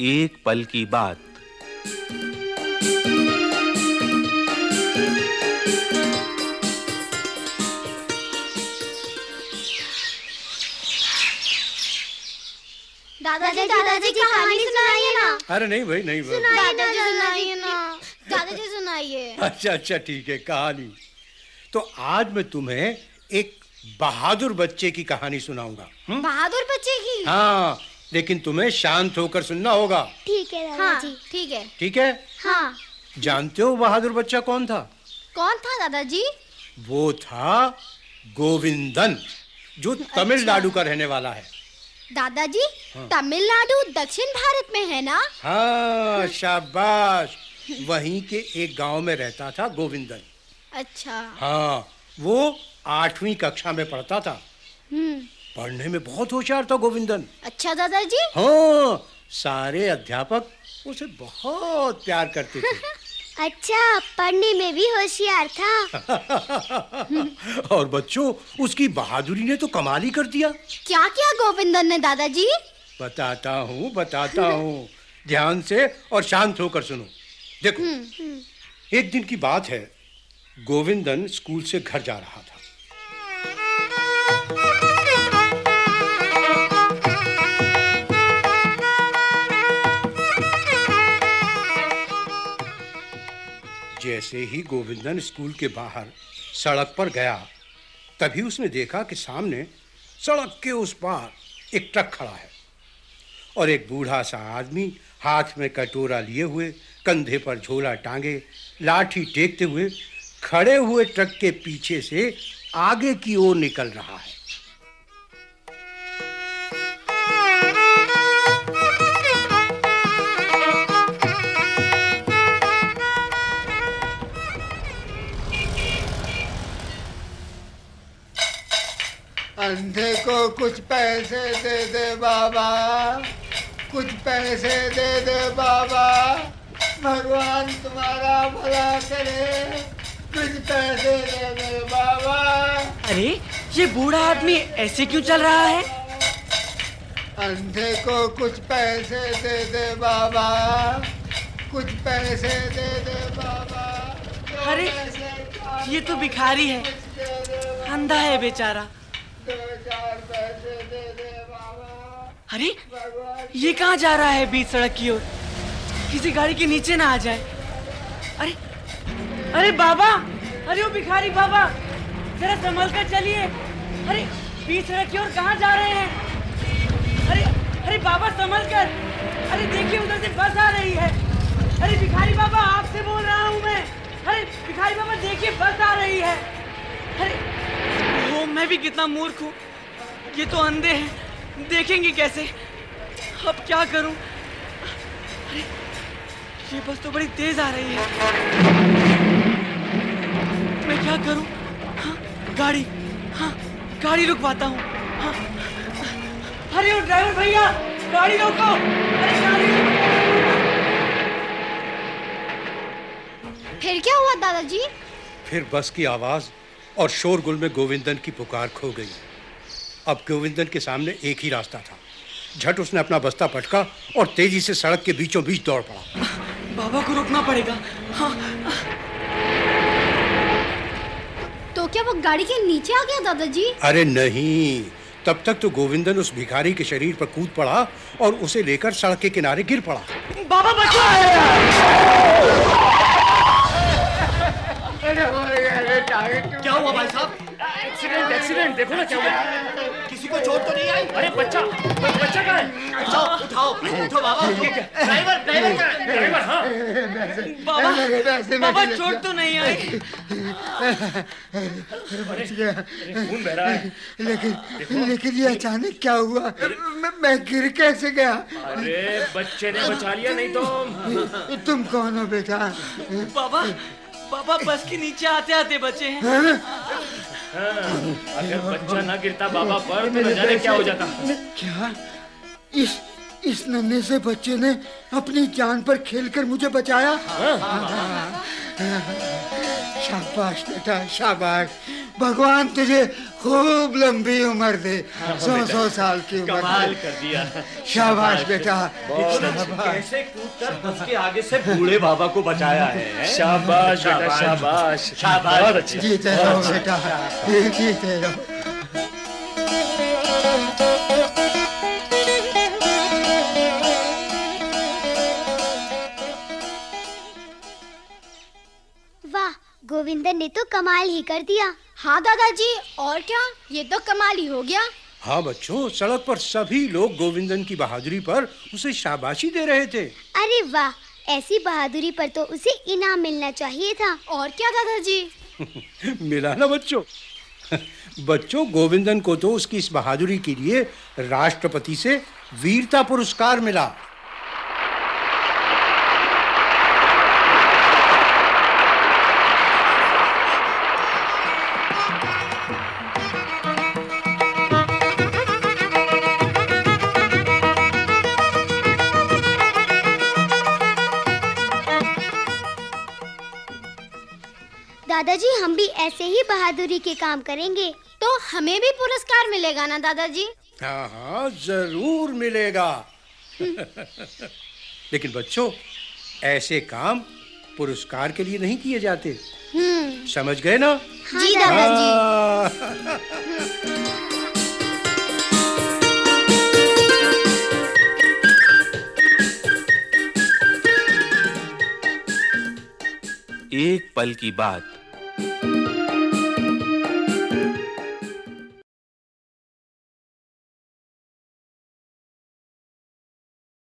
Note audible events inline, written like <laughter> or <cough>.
एक पल की बात। दादाजी दादाजी की कहानी सुनाइए ना। अरे नहीं भाई नहीं भाई। दादाजी सुनाइए ना। दादाजी सुनाइए। अच्छा अच्छा ठीक है कहानी। तो आज मैं तुम्हें एक बहादुर बच्चे की कहानी सुनाऊँगा। हम्म? बहादुर बच्चे की? हाँ लेकिन तुम्हें शांत होकर सुनना होगा। ठीक है दादाजी ठीक है। ठीक है? हाँ। जानते हो बहादुर बच्चा कौन था? कौन था दादाजी वो था गोविंदन जो तमिलनाडु का रहने वाला है। दादाजी तमिलनाडु दक्षिण भारत में है ना? हाँ। शाबाश। वहीं के एक गाँव में रहता था गोविंदन। अच्छा। हाँ वो आठवीं कक्षा में पढ़ता था। हम्म। पढ़ने में बहुत होशियार था गोविंदन। अच्छा दादाजी? हाँ सारे अध्यापक उसे बहुत प्यार करते थे। <laughs> अच्छा पढ़ने में भी होशियार था। <laughs> और बच्चों उसकी बहादुरी ने तो कमाल ही कर दिया। क्या किया गोविंदन ने दादाजी? बताता हूँ बताता हूँ। ध्यान से और शांत होकर सुनो। देखो एक दिन की बात है गोविंदन स्कूल से घर जा रहा था। जैसे ही गोविंदन स्कूल के बाहर सड़क पर गया, तभी उसने देखा कि सामने सड़क के उस पार एक ट्रक खड़ा है और एक बूढ़ा सा आदमी हाथ में कटोरा लिए हुए, कंधे पर झोला टांगे, लाठी टेकते हुए खड़े हुए ट्रक के पीछे से आगे की ओर निकल रहा है। अंधे को कुछ पैसे दे दे बाबा कुछ पैसे दे दे बाबा। भगवान तुम्हारा भला करे कुछ पैसे दे दे बाबा। अरे ये बूढ़ा आदमी ऐसे क्यों चल रहा है? अंधे को कुछ पैसे दे दे बाबा कुछ पैसे दे दे बाबा। अरे, ये तो भिखारी है। अंधा है बेचारा। अरे, ये कहाँ जा रहा है बीच सड़क की ओर? किसी गाड़ी के नीचे ना आ जाए। अरे अरे बाबा, अरे वो भिखारी बाबा, जरा संभल कर चलिए। अरे, बीच सड़क की ओर कहाँ जा रहे हैं? अरे अरे बाबा, संभल कर। अरे देखिए, उधर से बस आ रही है। अरे भिखारी बाबा, आपसे बोल रहा हूँ मैं। अरे, भिखारी बाबा, देखिए, बस आ रही है। अरे मैं भी कितना मूर्ख हूँ। ये तो अंधे हैं। देखेंगे कैसे। अब क्या करूँ? अरे ये बस तो बड़ी तेज आ रही है। मैं क्या करूँ? हाँ गाड़ी। हाँ गाड़ी रुकवाता हूँ। हाँ। अरे वो ड्राइवर भैया गाड़ी रोको। अरे गाड़ी फिर क्या हुआ दादाजी? फिर बस की आवाज़ और शोरगुल में गोविंदन की पुकार खो गई। अब गोविंदन के सामने एक ही रास्ता था। झट उसने अपना बस्ता पटका और तेज़ी से सड़क के बीचों बीच दौड़ पड़ा। बाबा को रोकना पड़ेगा। हाँ। तो क्या वो गाड़ी के नीचे आ गया दादाजी? अरे नहीं। तब तक तो गोविंदन उस भिखारी के शरीर पर कूद पड़ा और उसे लेकर सड़क के किनारे गिर पड़ा। बाबा बचाओ क्या हुआ भाई साहब? एक्सीडेंट एक्सीडेंट देखो ना क्या हुआ। किसी को चोट तो नहीं आई? अरे बच्चा बच्चा कहाँ है? उठाओ उठाओ उठो बाबा ड्राइवर ड्राइवर कहाँ है? ड्राइवर हाँ। बाबा बाबा चोट तो नहीं आई। खून बह रहा है। लेकिन लेकिन ये अचानक क्या हुआ? मैं, मैं गिर कैसे गया? अरे बच्चे ने बचा लिया नहीं तो तुम कौन हो बेटा? बाबा बाबा बस के नीचे आते आते बचे हैं। अगर बच्चा ना गिरता बाबा पर तो न जाने क्या हो जाता। क्या? इस इस नन्हे से बच्चे ने अपनी जान पर खेलकर मुझे बचाया? शाबाश बेटा शाबाश। भगवान तुझे खूब लंबी उम्र दे सौ सौ साल की उम्र कमाल कर दिया। शाबाश बेटा। कैसे कूदकर बस के आगे से बूढ़े बाबा को बचाया है शाबाश बेटा शाबाश। शाबाश। जीते रहो बेटा। जीते रहो वाह गोविंदन ने तो कमाल ही कर दिया। हाँ दादाजी और क्या? ये तो कमाल ही हो गया। हाँ बच्चों सड़क पर सभी लोग गोविंदन की बहादुरी पर उसे शाबाशी दे रहे थे। अरे वाह ऐसी बहादुरी पर तो उसे इनाम मिलना चाहिए था। और क्या दादाजी? <laughs> मिला ना बच्चों। <laughs> बच्चों गोविंदन को तो उसकी इस बहादुरी के लिए राष्ट्रपति से वीरता पुरस्कार मिला। दादाजी हम भी ऐसे ही बहादुरी के काम करेंगे। तो हमें भी पुरस्कार मिलेगा ना दादाजी? हाँ हाँ ज़रूर मिलेगा। <laughs> लेकिन बच्चों ऐसे काम पुरस्कार के लिए नहीं किए जाते। हम्म। समझ गए ना? जी दादाजी। हाँ। <laughs> एक पल की बात। thank you